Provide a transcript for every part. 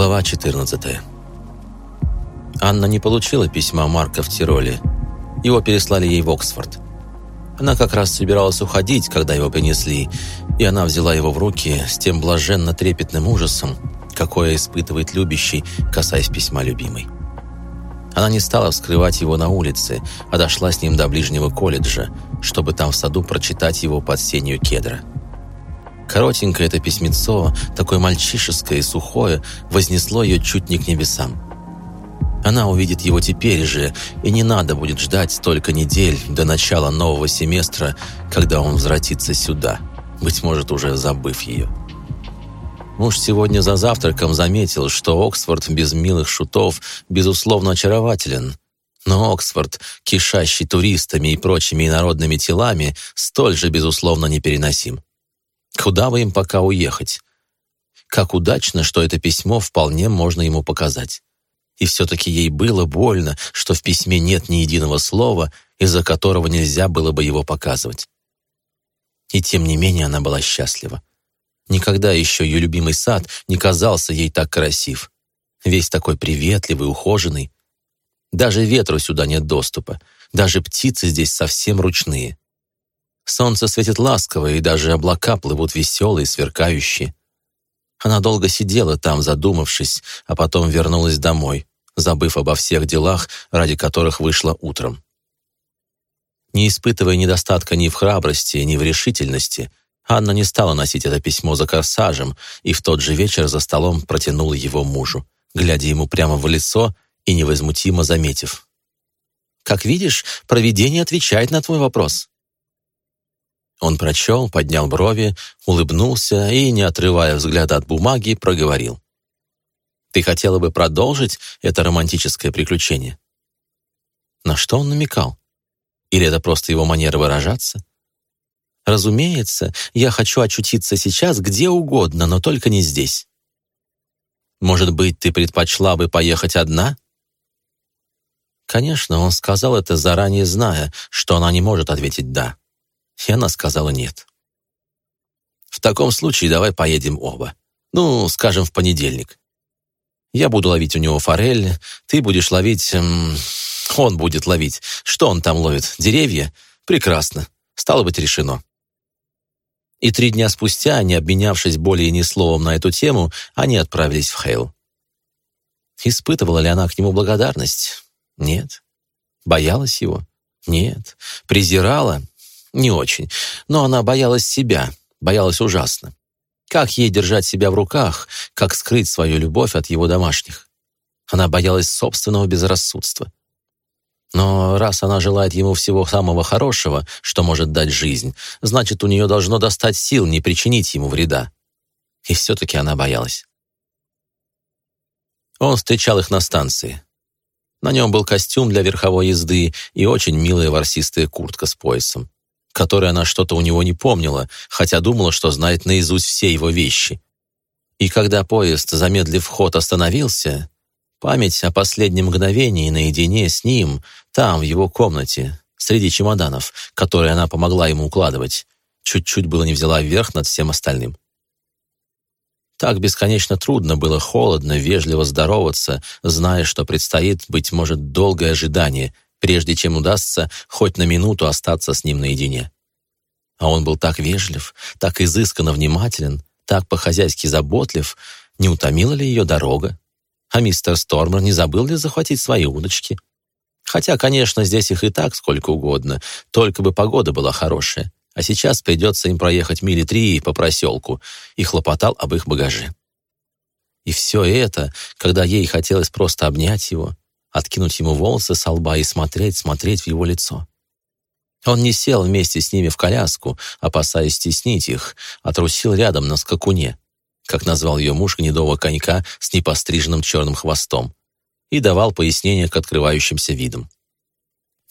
Глава 14. Анна не получила письма Марка в Тироле. Его переслали ей в Оксфорд. Она как раз собиралась уходить, когда его принесли, и она взяла его в руки с тем блаженно-трепетным ужасом, какое испытывает любящий, касаясь письма любимой. Она не стала вскрывать его на улице, а дошла с ним до ближнего колледжа, чтобы там в саду прочитать его под сенью кедра. Коротенькое это письмецо, такое мальчишеское и сухое, вознесло ее чуть не к небесам. Она увидит его теперь же, и не надо будет ждать столько недель до начала нового семестра, когда он возвратится сюда, быть может, уже забыв ее. Муж сегодня за завтраком заметил, что Оксфорд без милых шутов безусловно очарователен, но Оксфорд, кишащий туристами и прочими инородными телами, столь же безусловно непереносим. Куда бы им пока уехать? Как удачно, что это письмо вполне можно ему показать. И все-таки ей было больно, что в письме нет ни единого слова, из-за которого нельзя было бы его показывать. И тем не менее она была счастлива. Никогда еще ее любимый сад не казался ей так красив. Весь такой приветливый, ухоженный. Даже ветру сюда нет доступа. Даже птицы здесь совсем ручные. Солнце светит ласково, и даже облака плывут веселые, сверкающие. Она долго сидела там, задумавшись, а потом вернулась домой, забыв обо всех делах, ради которых вышла утром. Не испытывая недостатка ни в храбрости, ни в решительности, Анна не стала носить это письмо за корсажем и в тот же вечер за столом протянула его мужу, глядя ему прямо в лицо и невозмутимо заметив. «Как видишь, провидение отвечает на твой вопрос. Он прочел, поднял брови, улыбнулся и, не отрывая взгляда от бумаги, проговорил. «Ты хотела бы продолжить это романтическое приключение?» На что он намекал? Или это просто его манера выражаться? Разумеется, я хочу очутиться сейчас где угодно, но только не здесь. Может быть, ты предпочла бы поехать одна? Конечно, он сказал это заранее зная, что она не может ответить «да». И она сказала нет. В таком случае давай поедем оба. Ну, скажем, в понедельник. Я буду ловить у него форель, ты будешь ловить... Эм, он будет ловить. Что он там ловит? Деревья? Прекрасно. Стало быть, решено. И три дня спустя, не обменявшись более ни словом на эту тему, они отправились в Хейл. Испытывала ли она к нему благодарность? Нет. Боялась его? Нет. Презирала? Не очень. Но она боялась себя, боялась ужасно. Как ей держать себя в руках, как скрыть свою любовь от его домашних? Она боялась собственного безрассудства. Но раз она желает ему всего самого хорошего, что может дать жизнь, значит, у нее должно достать сил не причинить ему вреда. И все-таки она боялась. Он встречал их на станции. На нем был костюм для верховой езды и очень милая ворсистая куртка с поясом которой она что-то у него не помнила, хотя думала, что знает наизусть все его вещи. И когда поезд, замедлив ход, остановился, память о последнем мгновении наедине с ним, там, в его комнате, среди чемоданов, которые она помогла ему укладывать, чуть-чуть было не взяла вверх над всем остальным. Так бесконечно трудно было холодно, вежливо здороваться, зная, что предстоит, быть может, долгое ожидание, прежде чем удастся хоть на минуту остаться с ним наедине. А он был так вежлив, так изысканно внимателен, так по-хозяйски заботлив, не утомила ли ее дорога? А мистер Стормер не забыл ли захватить свои удочки? Хотя, конечно, здесь их и так сколько угодно, только бы погода была хорошая. А сейчас придется им проехать мили три по проселку, и хлопотал об их багаже. И все это, когда ей хотелось просто обнять его, откинуть ему волосы со лба и смотреть, смотреть в его лицо. Он не сел вместе с ними в коляску, опасаясь стеснить их, а трусил рядом на скакуне, как назвал ее муж гнедого конька с непостриженным черным хвостом, и давал пояснения к открывающимся видам.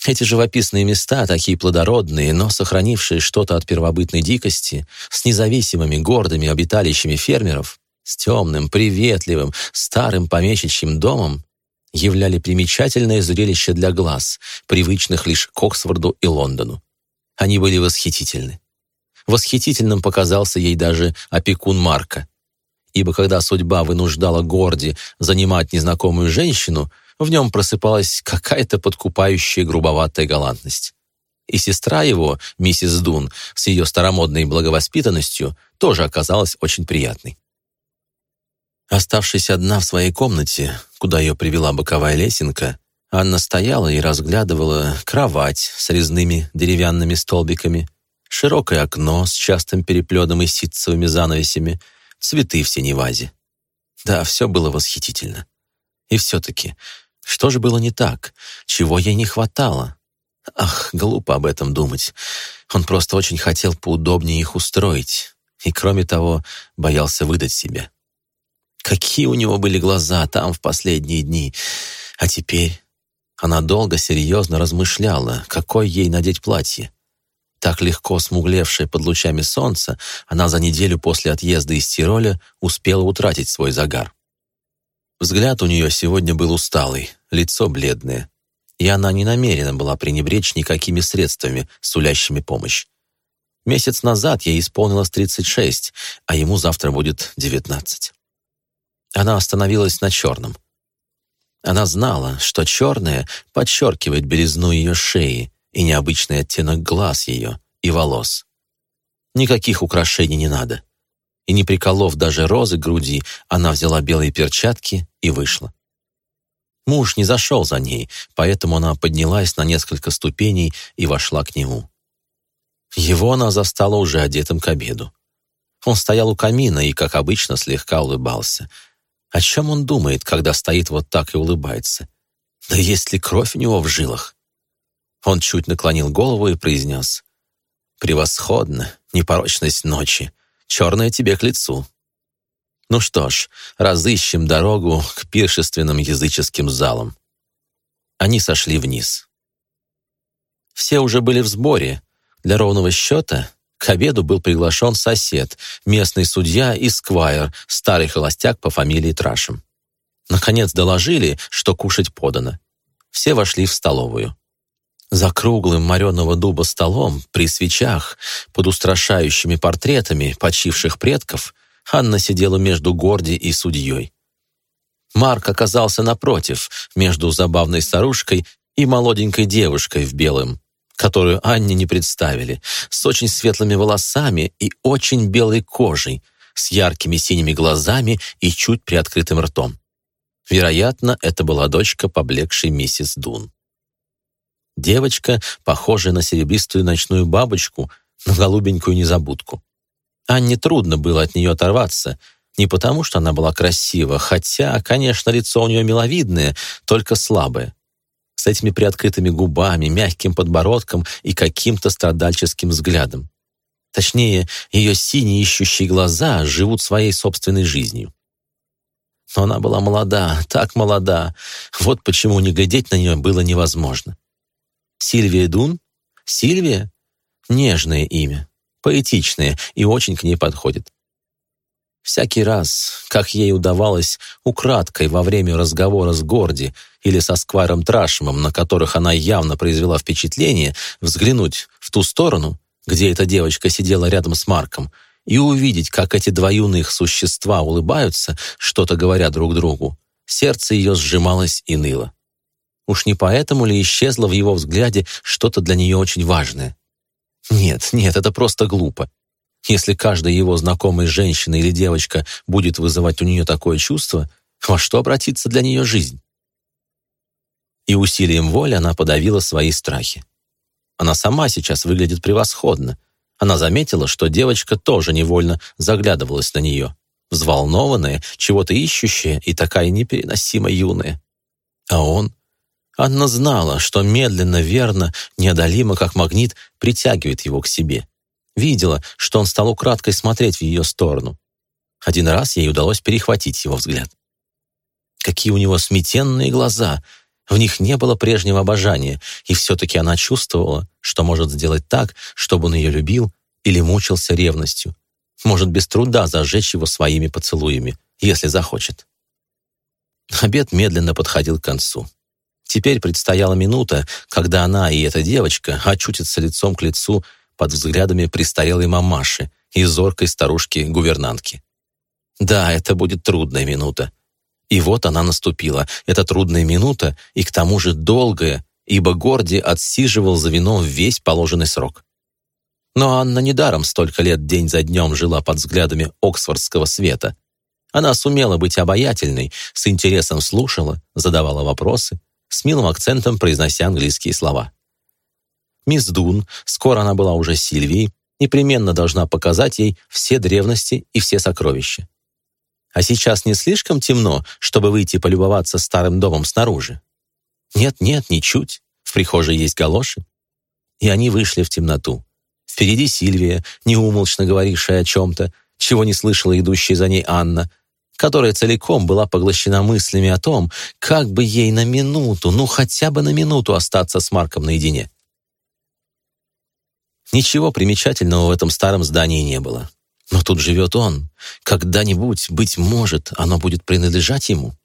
Эти живописные места, такие плодородные, но сохранившие что-то от первобытной дикости, с независимыми гордыми обиталищами фермеров, с темным, приветливым, старым помещичьим домом, являли примечательное зрелище для глаз, привычных лишь к Оксфорду и Лондону. Они были восхитительны. Восхитительным показался ей даже опекун Марка. ибо когда судьба вынуждала Горди занимать незнакомую женщину, в нем просыпалась какая-то подкупающая грубоватая галантность. И сестра его, миссис Дун, с ее старомодной благовоспитанностью, тоже оказалась очень приятной. Оставшись одна в своей комнате, куда ее привела боковая лесенка, Анна стояла и разглядывала кровать с резными деревянными столбиками, широкое окно с частым переплетом и ситцевыми занавесями, цветы в синей вазе. Да, все было восхитительно. И все-таки, что же было не так? Чего ей не хватало? Ах, глупо об этом думать. Он просто очень хотел поудобнее их устроить. И, кроме того, боялся выдать себя. Какие у него были глаза там в последние дни. А теперь она долго, серьезно размышляла, какое ей надеть платье. Так легко смуглевшая под лучами солнца, она за неделю после отъезда из Тироля успела утратить свой загар. Взгляд у нее сегодня был усталый, лицо бледное, и она не намерена была пренебречь никакими средствами, сулящими помощь. Месяц назад ей исполнилось 36, а ему завтра будет 19. Она остановилась на черном. Она знала, что черное подчеркивает белизну ее шеи и необычный оттенок глаз ее и волос. Никаких украшений не надо. И не приколов даже розы груди, она взяла белые перчатки и вышла. Муж не зашел за ней, поэтому она поднялась на несколько ступеней и вошла к нему. Его она застала уже одетым к обеду. Он стоял у камина и, как обычно, слегка улыбался. О чем он думает, когда стоит вот так и улыбается? Да есть ли кровь у него в жилах? Он чуть наклонил голову и произнес. «Превосходно, непорочность ночи. Черное тебе к лицу». Ну что ж, разыщем дорогу к пиршественным языческим залам. Они сошли вниз. Все уже были в сборе. Для ровного счета к обеду был приглашен сосед, местный судья и сквайр, старый холостяк по фамилии Трашем. Наконец доложили, что кушать подано. Все вошли в столовую. За круглым мореного дуба столом, при свечах, под устрашающими портретами почивших предков, Анна сидела между Горди и судьей. Марк оказался напротив, между забавной старушкой и молоденькой девушкой в белом, которую Анне не представили, с очень светлыми волосами и очень белой кожей, с яркими синими глазами и чуть приоткрытым ртом. Вероятно, это была дочка поблекшей миссис Дун. Девочка, похожая на серебристую ночную бабочку, на голубенькую незабудку. Анне трудно было от нее оторваться, не потому, что она была красива, хотя, конечно, лицо у нее миловидное, только слабое, с этими приоткрытыми губами, мягким подбородком и каким-то страдальческим взглядом. Точнее, ее синие ищущие глаза живут своей собственной жизнью. Но она была молода, так молода. Вот почему не глядеть на нее было невозможно. Сильвия Дун? Сильвия? Нежное имя поэтичная и очень к ней подходит. Всякий раз, как ей удавалось украдкой во время разговора с Горди или со Сквайром Трашемом, на которых она явно произвела впечатление, взглянуть в ту сторону, где эта девочка сидела рядом с Марком, и увидеть, как эти два юных существа улыбаются, что-то говоря друг другу, сердце ее сжималось и ныло. Уж не поэтому ли исчезло в его взгляде что-то для нее очень важное? Нет, нет, это просто глупо. Если каждая его знакомая женщина или девочка будет вызывать у нее такое чувство, во что обратится для нее жизнь? И усилием воли она подавила свои страхи. Она сама сейчас выглядит превосходно. Она заметила, что девочка тоже невольно заглядывалась на нее, взволнованная, чего-то ищущая и такая непереносимо юная. А он Анна знала, что медленно, верно, неодолимо, как магнит, притягивает его к себе. Видела, что он стал украдкой смотреть в ее сторону. Один раз ей удалось перехватить его взгляд. Какие у него сметенные глаза! В них не было прежнего обожания, и все-таки она чувствовала, что может сделать так, чтобы он ее любил или мучился ревностью. Может без труда зажечь его своими поцелуями, если захочет. Обед медленно подходил к концу. Теперь предстояла минута, когда она и эта девочка очутятся лицом к лицу под взглядами престарелой мамаши и зоркой старушки-гувернантки. Да, это будет трудная минута. И вот она наступила, эта трудная минута, и к тому же долгая, ибо Горди отсиживал за вином весь положенный срок. Но Анна недаром столько лет день за днем жила под взглядами оксфордского света. Она сумела быть обаятельной, с интересом слушала, задавала вопросы, с милым акцентом произнося английские слова. Мисс Дун, скоро она была уже Сильвией, непременно должна показать ей все древности и все сокровища. А сейчас не слишком темно, чтобы выйти полюбоваться старым домом снаружи? Нет-нет, ничуть. В прихожей есть галоши. И они вышли в темноту. Впереди Сильвия, неумолчно говорившая о чем-то, чего не слышала идущая за ней Анна, которая целиком была поглощена мыслями о том, как бы ей на минуту, ну хотя бы на минуту остаться с Марком наедине. Ничего примечательного в этом старом здании не было. Но тут живет он. Когда-нибудь, быть может, оно будет принадлежать ему.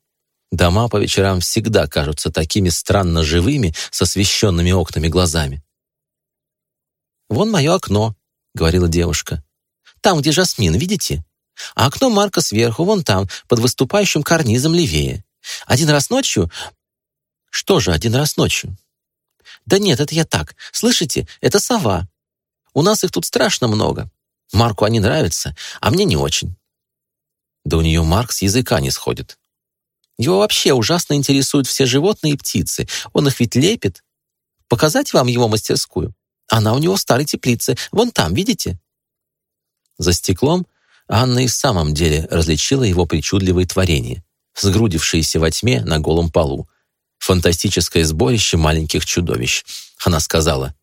Дома по вечерам всегда кажутся такими странно живыми, с освещенными окнами глазами. «Вон мое окно», — говорила девушка. «Там, где жасмин, видите? А окно Марка сверху, вон там, под выступающим карнизом левее. Один раз ночью...» «Что же один раз ночью?» «Да нет, это я так. Слышите, это сова. У нас их тут страшно много. Марку они нравятся, а мне не очень. Да у нее Марк с языка не сходит. Его вообще ужасно интересуют все животные и птицы. Он их ведь лепит. Показать вам его мастерскую? Она у него в старой теплице. Вон там, видите? За стеклом Анна и в самом деле различила его причудливые творения, сгрудившиеся во тьме на голом полу. Фантастическое сборище маленьких чудовищ. Она сказала,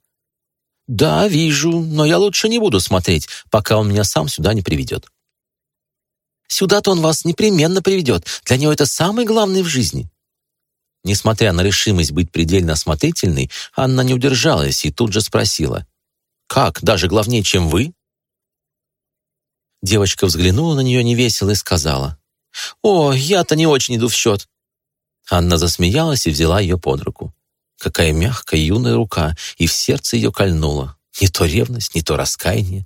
«Да, вижу, но я лучше не буду смотреть, пока он меня сам сюда не приведет». «Сюда-то он вас непременно приведет. Для него это самое главное в жизни». Несмотря на решимость быть предельно осмотрительной, Анна не удержалась и тут же спросила. «Как, даже главнее, чем вы?» Девочка взглянула на нее невесело и сказала. «О, я-то не очень иду в счет». Анна засмеялась и взяла ее под руку. Какая мягкая юная рука, и в сердце ее кольнуло. Не то ревность, не то раскаяние.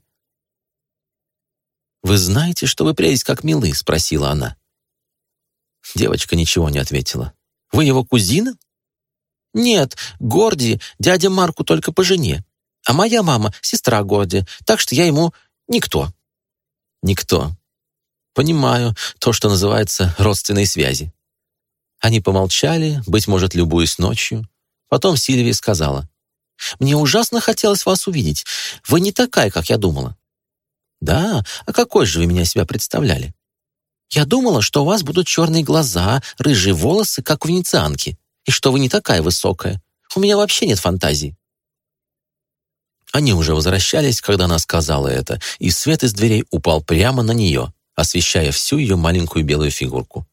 «Вы знаете, что вы прелесть как милы?» — спросила она. Девочка ничего не ответила. «Вы его кузина?» «Нет, Горди, дядя Марку только по жене. А моя мама — сестра Горди, так что я ему никто». «Никто. Понимаю, то, что называется родственной связи». Они помолчали, быть может, любуясь ночью. Потом Сильвия сказала, «Мне ужасно хотелось вас увидеть. Вы не такая, как я думала». «Да? А какой же вы меня себя представляли?» «Я думала, что у вас будут черные глаза, рыжие волосы, как у венецианки, и что вы не такая высокая. У меня вообще нет фантазии». Они уже возвращались, когда она сказала это, и свет из дверей упал прямо на нее, освещая всю ее маленькую белую фигурку.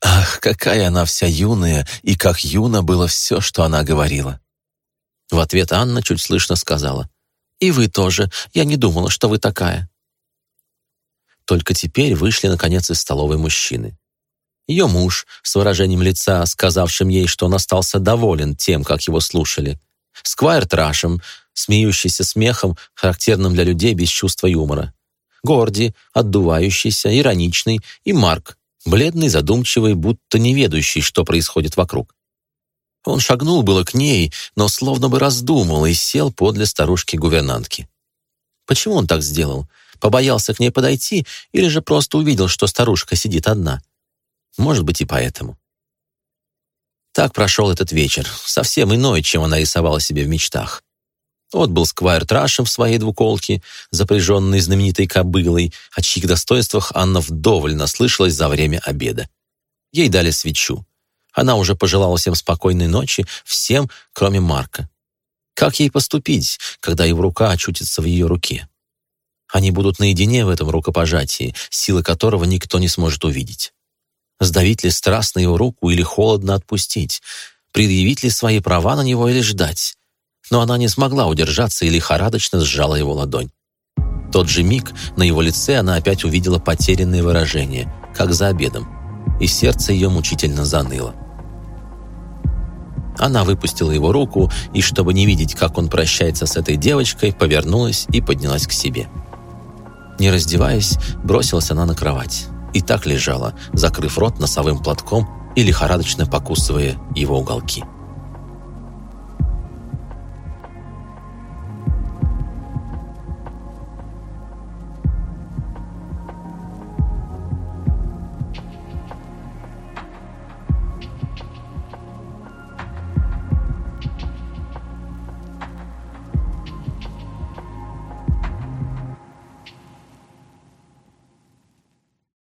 Ах, какая она вся юная, и как юно было все, что она говорила. В ответ Анна чуть слышно сказала, «И вы тоже. Я не думала, что вы такая». Только теперь вышли, наконец, из столовой мужчины. Ее муж, с выражением лица, сказавшим ей, что он остался доволен тем, как его слушали. Сквайр Трашем, смеющийся смехом, характерным для людей без чувства юмора. Горди, отдувающийся, ироничный, и Марк, бледный, задумчивый, будто не ведущий, что происходит вокруг. Он шагнул было к ней, но словно бы раздумал и сел подле старушки-гувернантки. Почему он так сделал? Побоялся к ней подойти или же просто увидел, что старушка сидит одна? Может быть, и поэтому. Так прошел этот вечер, совсем иной, чем она рисовала себе в мечтах. Вот был сквайр Трашем в своей двуколке, запряженной знаменитой кобылой, о чьих достоинствах Анна вдоволь наслышалась за время обеда. Ей дали свечу. Она уже пожелала всем спокойной ночи, всем, кроме Марка. Как ей поступить, когда его рука очутится в ее руке? Они будут наедине в этом рукопожатии, силы которого никто не сможет увидеть. Сдавить ли страстно его руку или холодно отпустить? Предъявить ли свои права на него или ждать? Но она не смогла удержаться и лихорадочно сжала его ладонь. тот же миг на его лице она опять увидела потерянное выражение, как за обедом, и сердце ее мучительно заныло. Она выпустила его руку и, чтобы не видеть, как он прощается с этой девочкой, повернулась и поднялась к себе. Не раздеваясь, бросилась она на кровать. и так лежала, закрыв рот носовым платком и лихорадочно покусывая его уголки.